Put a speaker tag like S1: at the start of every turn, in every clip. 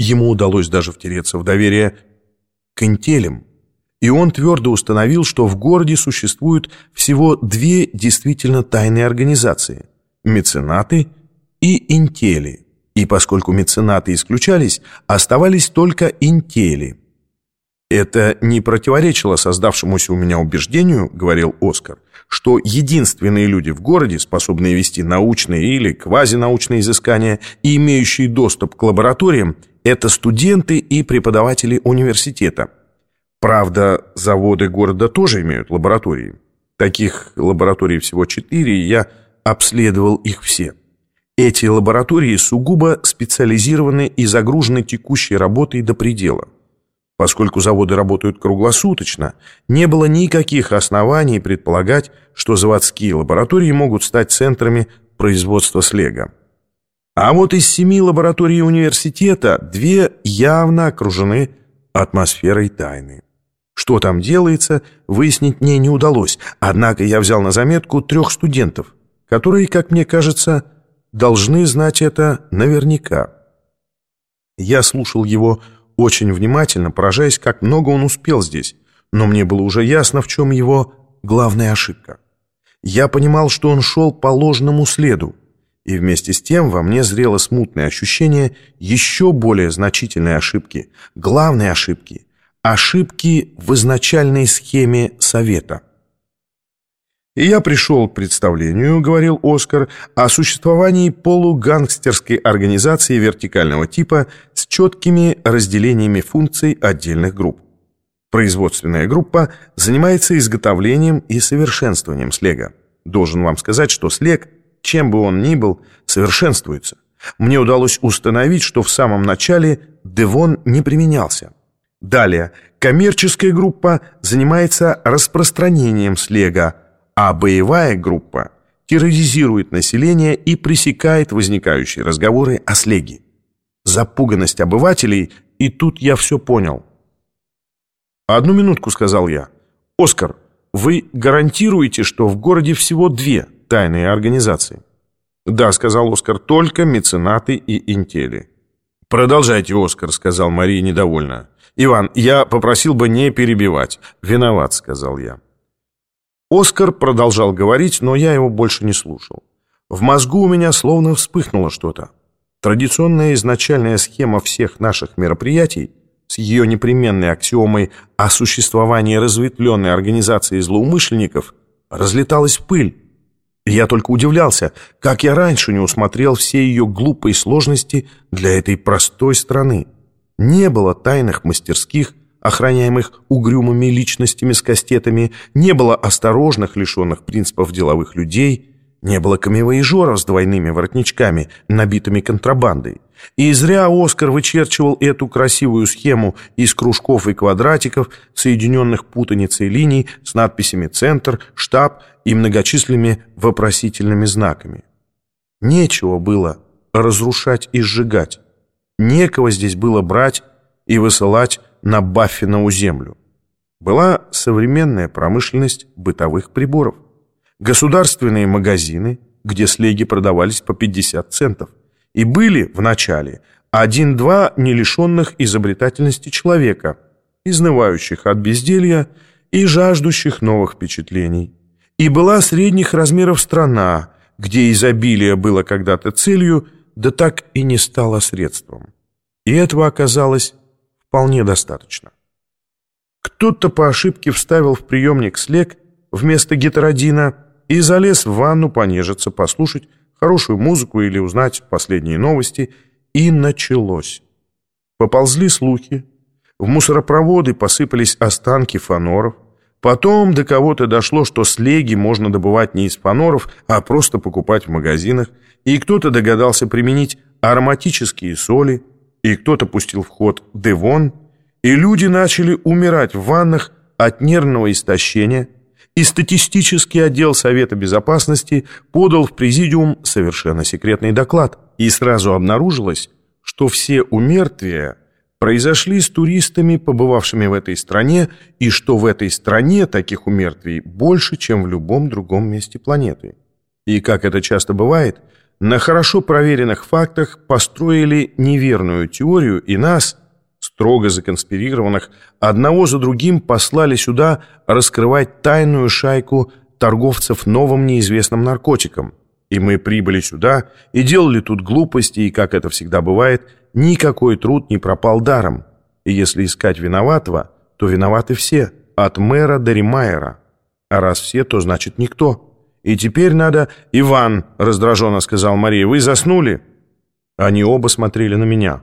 S1: Ему удалось даже втереться в доверие к интелям, и он твердо установил, что в городе существуют всего две действительно тайные организации – меценаты и интели. И поскольку меценаты исключались, оставались только интели. Это не противоречило создавшемуся у меня убеждению, говорил Оскар, что единственные люди в городе, способные вести научные или квазинаучные изыскания и имеющие доступ к лабораториям, это студенты и преподаватели университета. Правда, заводы города тоже имеют лаборатории. Таких лабораторий всего четыре, и я обследовал их все. Эти лаборатории сугубо специализированы и загружены текущей работой до предела. Поскольку заводы работают круглосуточно, не было никаких оснований предполагать, что заводские лаборатории могут стать центрами производства слега. А вот из семи лабораторий университета две явно окружены атмосферой тайны. Что там делается, выяснить мне не удалось, однако я взял на заметку трех студентов, которые, как мне кажется, должны знать это наверняка. Я слушал его очень внимательно, поражаясь, как много он успел здесь, но мне было уже ясно, в чем его главная ошибка. Я понимал, что он шел по ложному следу, и вместе с тем во мне зрело смутное ощущение еще более значительной ошибки, главной ошибки, ошибки в изначальной схеме совета. И я пришел к представлению, говорил Оскар, о существовании полугангстерской организации вертикального типа с четкими разделениями функций отдельных групп. Производственная группа занимается изготовлением и совершенствованием слега. Должен вам сказать, что слег – чем бы он ни был, совершенствуется. Мне удалось установить, что в самом начале Девон не применялся. Далее, коммерческая группа занимается распространением слега, а боевая группа терроризирует население и пресекает возникающие разговоры о слеге. Запуганность обывателей, и тут я все понял. «Одну минутку», — сказал я. «Оскар, вы гарантируете, что в городе всего две тайные организации. «Да», — сказал Оскар, — «только меценаты и интели». «Продолжайте, Оскар», — сказал Мария недовольно. «Иван, я попросил бы не перебивать». «Виноват», — сказал я. Оскар продолжал говорить, но я его больше не слушал. В мозгу у меня словно вспыхнуло что-то. Традиционная изначальная схема всех наших мероприятий с ее непременной аксиомой о существовании разветвленной организации злоумышленников разлеталась в пыль, я только удивлялся, как я раньше не усмотрел все ее глупые сложности для этой простой страны. Не было тайных мастерских, охраняемых угрюмыми личностями с кастетами, не было осторожных, лишенных принципов деловых людей, не было камевоежеров с двойными воротничками, набитыми контрабандой. И зря Оскар вычерчивал эту красивую схему из кружков и квадратиков, соединенных путаницей линий с надписями «Центр», «Штаб» и многочисленными вопросительными знаками. Нечего было разрушать и сжигать. Некого здесь было брать и высылать на Баффинову землю. Была современная промышленность бытовых приборов. Государственные магазины, где слеги продавались по 50 центов. И были в начале один-два нелишенных изобретательности человека, изнывающих от безделья и жаждущих новых впечатлений и была средних размеров страна, где изобилие было когда-то целью, да так и не стало средством. И этого оказалось вполне достаточно. Кто-то по ошибке вставил в приемник слег вместо гетеродина и залез в ванну понежиться, послушать хорошую музыку или узнать последние новости, и началось. Поползли слухи, в мусоропроводы посыпались останки фаноров, Потом до кого-то дошло, что слеги можно добывать не из фаноров, а просто покупать в магазинах, и кто-то догадался применить ароматические соли, и кто-то пустил в ход девон, и люди начали умирать в ваннах от нервного истощения, и статистический отдел Совета Безопасности подал в Президиум совершенно секретный доклад, и сразу обнаружилось, что все умертвия произошли с туристами, побывавшими в этой стране, и что в этой стране таких умертвий больше, чем в любом другом месте планеты. И, как это часто бывает, на хорошо проверенных фактах построили неверную теорию и нас, строго законспирированных, одного за другим послали сюда раскрывать тайную шайку торговцев новым неизвестным наркотиком. И мы прибыли сюда и делали тут глупости, и, как это всегда бывает, никакой труд не пропал даром. И если искать виноватого, то виноваты все, от мэра до ремайера. А раз все, то значит никто. И теперь надо... «Иван», — раздраженно сказал Мария, — «вы заснули?» Они оба смотрели на меня.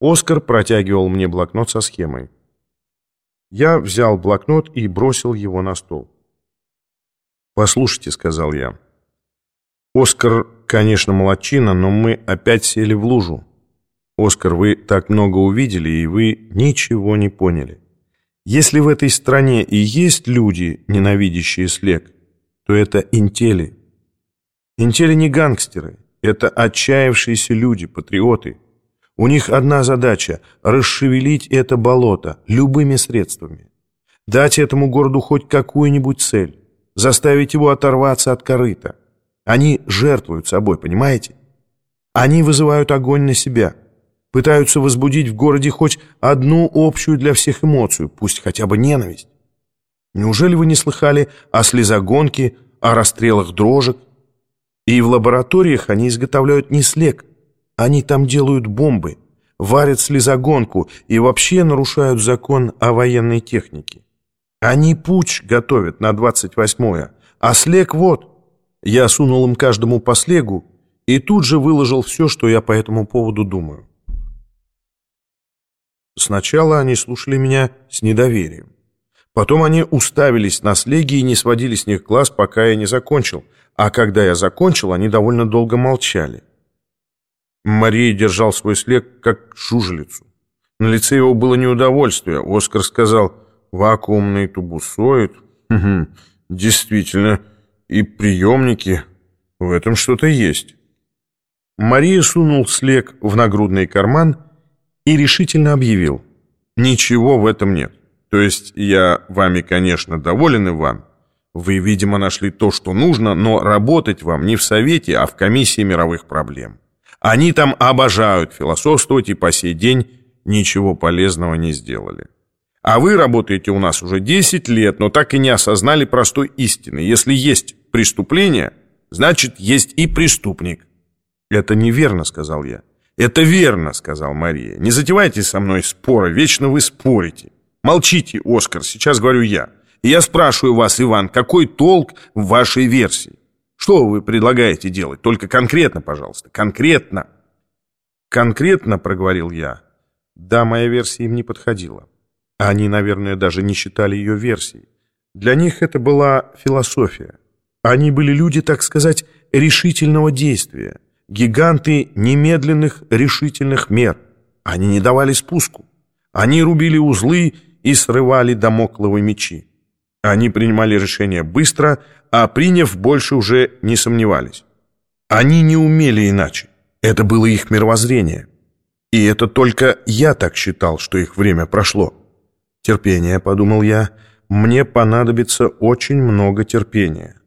S1: Оскар протягивал мне блокнот со схемой. Я взял блокнот и бросил его на стол. «Послушайте», — сказал я. «Оскар, конечно, молодчина, но мы опять сели в лужу. Оскар, вы так много увидели, и вы ничего не поняли. Если в этой стране и есть люди, ненавидящие слег, то это интели. Интели не гангстеры, это отчаявшиеся люди, патриоты. У них одна задача – расшевелить это болото любыми средствами. Дать этому городу хоть какую-нибудь цель, заставить его оторваться от корыта. Они жертвуют собой, понимаете? Они вызывают огонь на себя, пытаются возбудить в городе хоть одну общую для всех эмоцию, пусть хотя бы ненависть. Неужели вы не слыхали о слезогонке, о расстрелах дрожек? И в лабораториях они изготовляют не слег, они там делают бомбы, варят слезогонку и вообще нарушают закон о военной технике. Они путь готовят на 28-е, а слег вот. Я сунул им каждому по слегу и тут же выложил все, что я по этому поводу думаю. Сначала они слушали меня с недоверием. Потом они уставились на слеги и не сводили с них глаз, пока я не закончил. А когда я закончил, они довольно долго молчали. Мария держал свой слег как жужелицу. На лице его было неудовольствие. Оскар сказал «вакуумный тубусоид». Угу, действительно, и приемники. В этом что-то есть. Мария сунул слег в нагрудный карман и решительно объявил «Ничего в этом нет». То есть я вами, конечно, доволен, Иван. Вы, видимо, нашли то, что нужно, но работать вам не в Совете, а в Комиссии мировых проблем. Они там обожают философствовать и по сей день ничего полезного не сделали. А вы работаете у нас уже 10 лет, но так и не осознали простой истины. Если есть преступление, значит, есть и преступник. «Это неверно», — сказал я. «Это верно», — сказал Мария. «Не затевайте со мной споры, вечно вы спорите». Молчите, Оскар, сейчас говорю я. И я спрашиваю вас, Иван, какой толк в вашей версии? Что вы предлагаете делать? Только конкретно, пожалуйста, конкретно. Конкретно, проговорил я. Да, моя версия им не подходила. Они, наверное, даже не считали ее версией. Для них это была философия. Они были люди, так сказать, решительного действия, гиганты немедленных решительных мер. Они не давали спуску. Они рубили узлы и срывали домокловые мечи. Они принимали решения быстро, а приняв, больше уже не сомневались. Они не умели иначе. Это было их мировоззрение. И это только я так считал, что их время прошло. Терпение, подумал я, мне понадобится очень много терпения.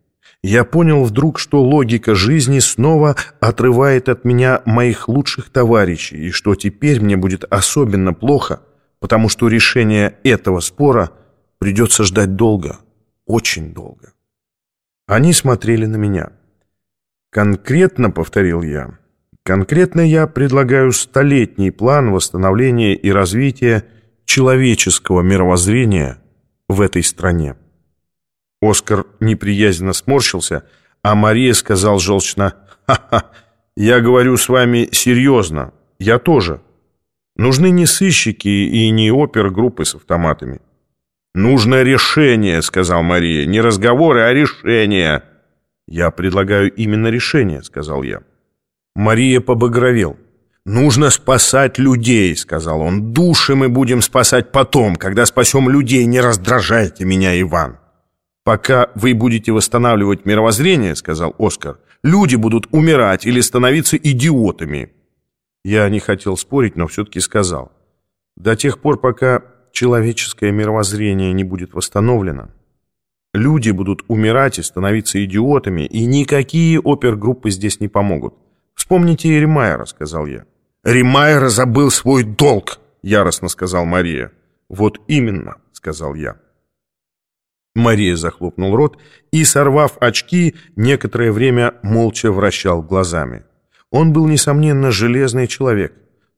S1: Я понял вдруг, что логика жизни снова отрывает от меня моих лучших товарищей, и что теперь мне будет особенно плохо – потому что решение этого спора придется ждать долго, очень долго. Они смотрели на меня. «Конкретно», — повторил я, — «конкретно я предлагаю столетний план восстановления и развития человеческого мировоззрения в этой стране». Оскар неприязненно сморщился, а Мария сказал желчно, «Ха-ха, я говорю с вами серьезно, я тоже». Нужны не сыщики и не опергруппы с автоматами. «Нужно решение», — сказал Мария. «Не разговоры, а решение». «Я предлагаю именно решение», — сказал я. Мария побагровел. «Нужно спасать людей», — сказал он. «Души мы будем спасать потом, когда спасем людей. Не раздражайте меня, Иван». «Пока вы будете восстанавливать мировоззрение», — сказал Оскар, «люди будут умирать или становиться идиотами». Я не хотел спорить, но все-таки сказал. До тех пор, пока человеческое мировоззрение не будет восстановлено, Люди будут умирать и становиться идиотами, и никакие опергруппы здесь не помогут. Вспомните Ремайера, сказал я. Ремайера забыл свой долг, яростно сказал Мария. Вот именно, сказал я. Мария захлопнул рот и, сорвав очки, некоторое время молча вращал глазами. Он был, несомненно, железный человек.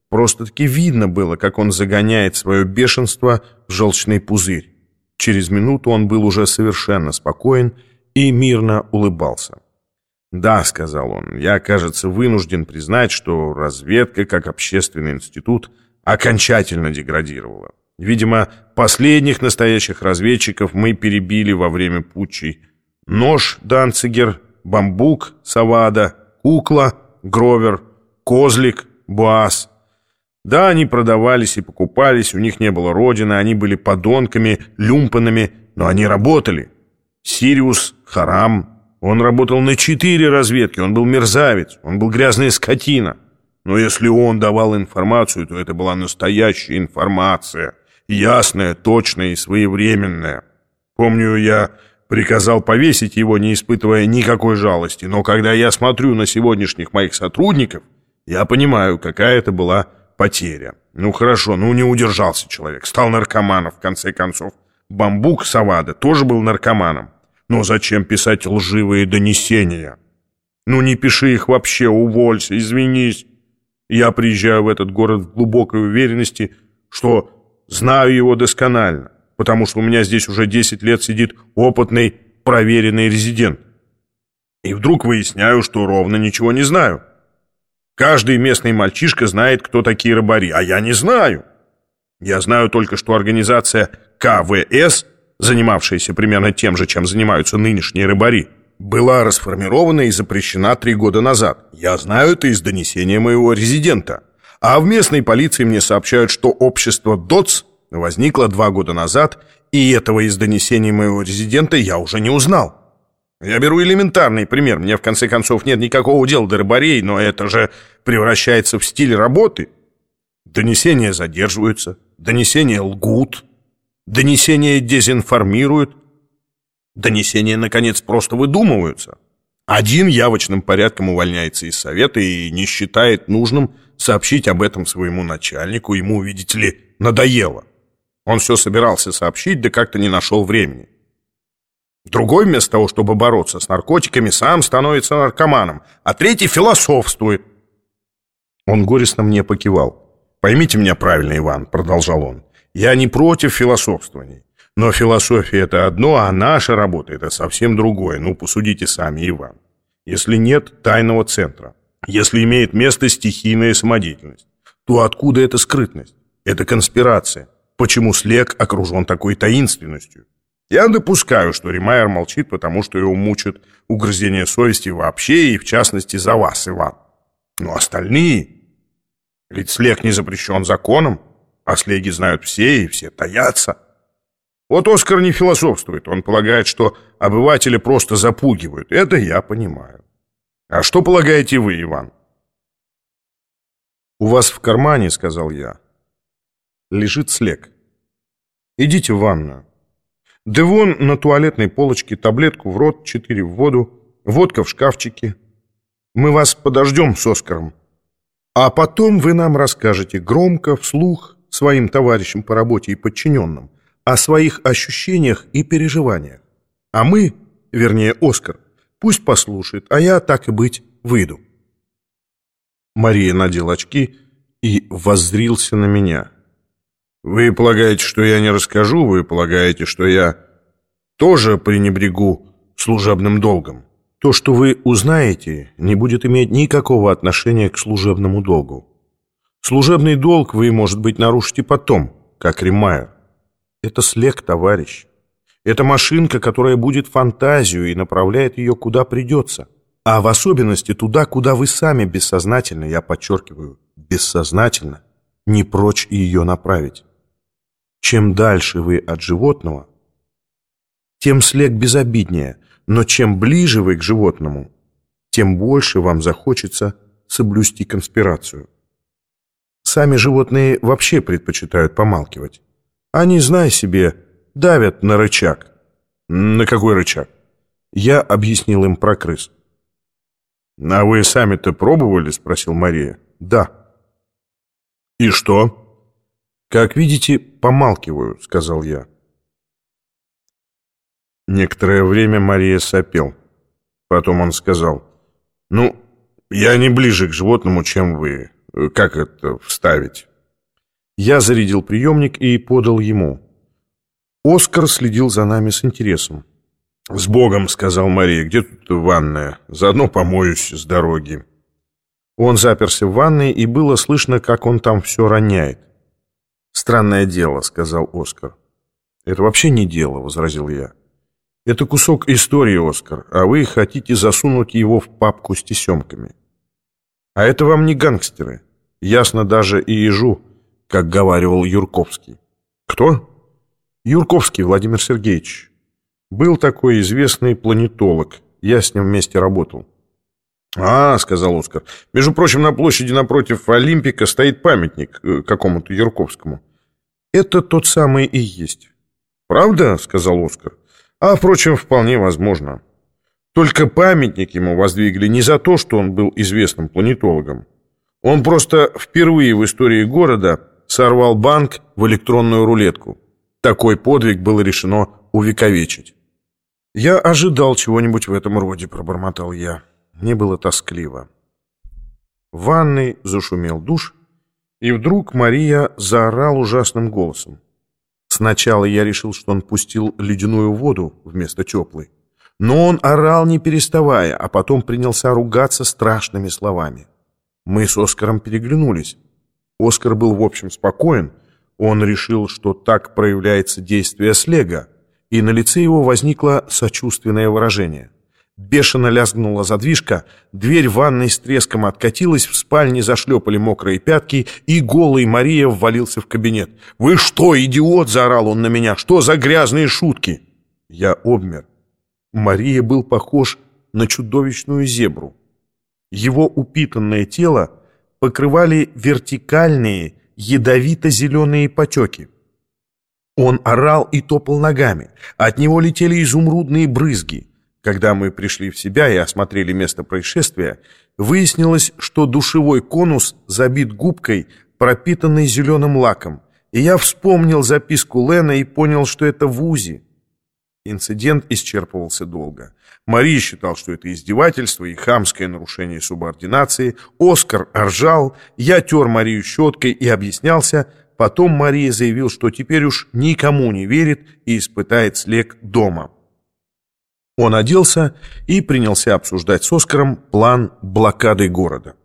S1: Просто-таки видно было, как он загоняет свое бешенство в желчный пузырь. Через минуту он был уже совершенно спокоен и мирно улыбался. «Да», — сказал он, — «я, кажется, вынужден признать, что разведка, как общественный институт, окончательно деградировала. Видимо, последних настоящих разведчиков мы перебили во время путчей. Нож Данцигер, бамбук Савада, кукла Гровер, козлик Буас — да, они продавались и покупались, у них не было родины, они были подонками, люмпанами, но они работали. Сириус, Харам, он работал на четыре разведки, он был мерзавец, он был грязная скотина. Но если он давал информацию, то это была настоящая информация, ясная, точная и своевременная. Помню, я приказал повесить его, не испытывая никакой жалости, но когда я смотрю на сегодняшних моих сотрудников, я понимаю, какая это была потеря. Ну хорошо, ну не удержался человек, стал наркоманом в конце концов. Бамбук Савада тоже был наркоманом. Но зачем писать лживые донесения? Ну не пиши их вообще, уволься, извинись. Я приезжаю в этот город в глубокой уверенности, что знаю его досконально, потому что у меня здесь уже 10 лет сидит опытный, проверенный резидент. И вдруг выясняю, что ровно ничего не знаю. Каждый местный мальчишка знает, кто такие рыбари, а я не знаю. Я знаю только, что организация КВС, занимавшаяся примерно тем же, чем занимаются нынешние рыбари, была расформирована и запрещена три года назад. Я знаю это из донесения моего резидента. А в местной полиции мне сообщают, что общество ДОЦ возникло два года назад, и этого из донесений моего резидента я уже не узнал. Я беру элементарный пример. Мне, в конце концов, нет никакого дела до рыбарей, но это же превращается в стиль работы. Донесения задерживаются, донесения лгут, донесения дезинформируют, донесения, наконец, просто выдумываются. Один явочным порядком увольняется из совета и не считает нужным сообщить об этом своему начальнику. Ему, видите ли, надоело. Он все собирался сообщить, да как-то не нашел времени. Другой вместо того, чтобы бороться с наркотиками, сам становится наркоманом, а третий философствует. Он горестно мне покивал. «Поймите меня правильно, Иван», — продолжал он. «Я не против философствований. Но философия — это одно, а наша работа — это совсем другое. Ну, посудите сами, Иван. Если нет тайного центра, если имеет место стихийная самодеятельность, то откуда эта скрытность? Это конспирация. Почему слег окружен такой таинственностью? Я допускаю, что Римайер молчит, потому что его мучат угрызения совести вообще, и в частности за вас, Иван. Но остальные... Ведь слег не запрещен законом, а слеги знают все, и все таятся. Вот Оскар не философствует, он полагает, что обыватели просто запугивают. Это я понимаю. А что полагаете вы, Иван? «У вас в кармане, — сказал я, — лежит слег. Идите в ванную. Да вон на туалетной полочке таблетку в рот, четыре в воду, водка в шкафчике. Мы вас подождем с Оскаром. А потом вы нам расскажете громко, вслух, своим товарищам по работе и подчиненным, о своих ощущениях и переживаниях. А мы, вернее Оскар, пусть послушает, а я, так и быть, выйду. Мария надел очки и воззрился на меня. Вы полагаете, что я не расскажу? Вы полагаете, что я тоже пренебрегу служебным долгом? То, что вы узнаете, не будет иметь никакого отношения к служебному долгу. Служебный долг вы, может быть, нарушите потом, как Ремайер. Это слег, товарищ. Это машинка, которая будет фантазию и направляет ее куда придется. А в особенности туда, куда вы сами бессознательно, я подчеркиваю, бессознательно, не прочь ее направить. Чем дальше вы от животного, тем слег безобиднее, но чем ближе вы к животному, тем больше вам захочется соблюсти конспирацию. Сами животные вообще предпочитают помалкивать. Они, зная себе, давят на рычаг. На какой рычаг? Я объяснил им про крыс. «А вы сами-то пробовали?» — спросил Мария. «Да». «И что?» «Как видите, помалкиваю», — сказал я. Некоторое время Мария сопел. Потом он сказал, «Ну, я не ближе к животному, чем вы. Как это вставить?» Я зарядил приемник и подал ему. Оскар следил за нами с интересом. «С Богом», — сказал Мария, — «где тут ванная? Заодно помоюсь с дороги». Он заперся в ванной, и было слышно, как он там все роняет. «Странное дело», — сказал Оскар. «Это вообще не дело», — возразил я. «Это кусок истории, Оскар, а вы хотите засунуть его в папку с тесемками. А это вам не гангстеры. Ясно даже и ежу, как говаривал Юрковский». «Кто?» «Юрковский Владимир Сергеевич. Был такой известный планетолог. Я с ним вместе работал». «А, — сказал Оскар, — между прочим, на площади напротив Олимпика стоит памятник э, какому-то Юрковскому». «Это тот самый и есть». «Правда?» — сказал Оскар. «А, впрочем, вполне возможно. Только памятник ему воздвигли не за то, что он был известным планетологом. Он просто впервые в истории города сорвал банк в электронную рулетку. Такой подвиг было решено увековечить». «Я ожидал чего-нибудь в этом роде», — пробормотал я. Мне было тоскливо. В ванной зашумел душ, и вдруг Мария заорал ужасным голосом. Сначала я решил, что он пустил ледяную воду вместо теплой. Но он орал, не переставая, а потом принялся ругаться страшными словами. Мы с Оскаром переглянулись. Оскар был, в общем, спокоен. Он решил, что так проявляется действие слега, и на лице его возникло сочувственное выражение. Бешено лязгнула задвижка, дверь ванной с треском откатилась, в спальне зашлепали мокрые пятки, и голый Мария ввалился в кабинет. «Вы что, идиот!» — заорал он на меня. «Что за грязные шутки?» Я обмер. Мария был похож на чудовищную зебру. Его упитанное тело покрывали вертикальные ядовито-зеленые потеки. Он орал и топал ногами. От него летели изумрудные брызги. Когда мы пришли в себя и осмотрели место происшествия, выяснилось, что душевой конус забит губкой, пропитанной зеленым лаком, и я вспомнил записку Лена и понял, что это Вузи. Инцидент исчерпывался долго. Мария считал, что это издевательство и хамское нарушение субординации. Оскар ржал, я тер Марию щеткой и объяснялся. Потом Мария заявил, что теперь уж никому не верит и испытает слег дома. Он оделся и принялся обсуждать с Оскаром план блокады города.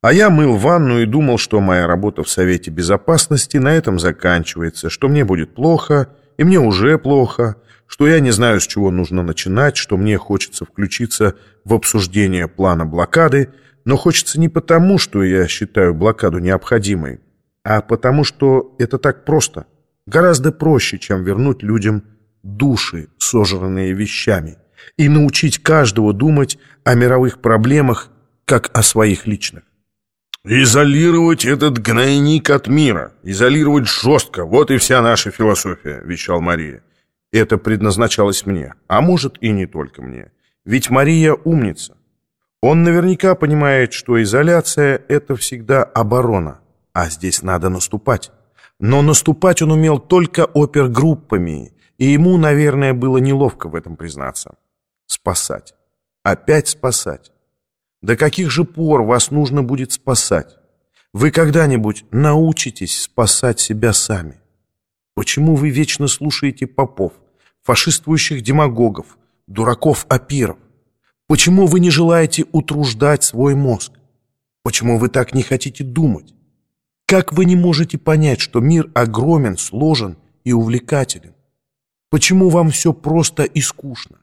S1: А я мыл ванну и думал, что моя работа в Совете Безопасности на этом заканчивается, что мне будет плохо, и мне уже плохо, что я не знаю, с чего нужно начинать, что мне хочется включиться в обсуждение плана блокады, но хочется не потому, что я считаю блокаду необходимой, а потому, что это так просто, гораздо проще, чем вернуть людям души, сожранные вещами, и научить каждого думать о мировых проблемах, как о своих личных.
S2: «Изолировать этот гнойник от мира, изолировать жестко, вот и вся наша философия», — вещал Мария.
S1: Это предназначалось мне, а может и не только мне. Ведь Мария умница. Он наверняка понимает, что изоляция — это всегда оборона, а здесь надо наступать. Но наступать он умел только опергруппами, и ему, наверное, было неловко в этом признаться. Спасать. Опять спасать. До каких же пор вас нужно будет спасать? Вы когда-нибудь научитесь спасать себя сами? Почему вы вечно слушаете попов, фашистующих демагогов, дураков-апиров? Почему вы не желаете утруждать свой мозг? Почему вы так не хотите думать? Как вы не можете понять, что мир огромен, сложен и увлекателен? Почему вам все просто и скучно?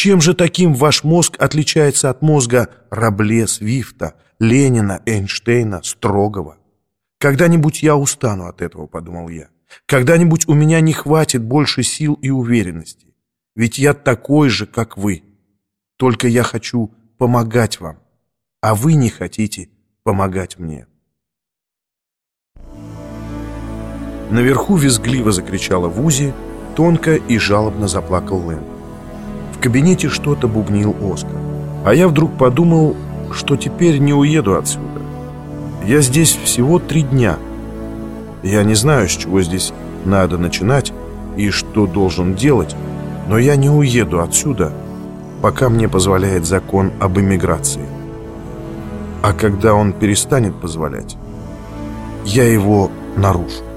S1: Чем же таким ваш мозг отличается от мозга Рабле, Свифта, Ленина, Эйнштейна, Строгова? Когда-нибудь я устану от этого, подумал я. Когда-нибудь у меня не хватит больше сил и уверенности. Ведь я такой же, как вы. Только я хочу помогать вам, а вы не хотите помогать мне. Наверху визгливо закричала Вузи, тонко и жалобно заплакал Лэн. В кабинете что-то бубнил Оскар. А я вдруг подумал, что теперь не уеду отсюда. Я здесь всего три дня. Я не знаю, с чего здесь надо начинать и что должен делать, но я не уеду отсюда, пока мне позволяет закон об эмиграции. А когда он перестанет позволять, я его нарушу.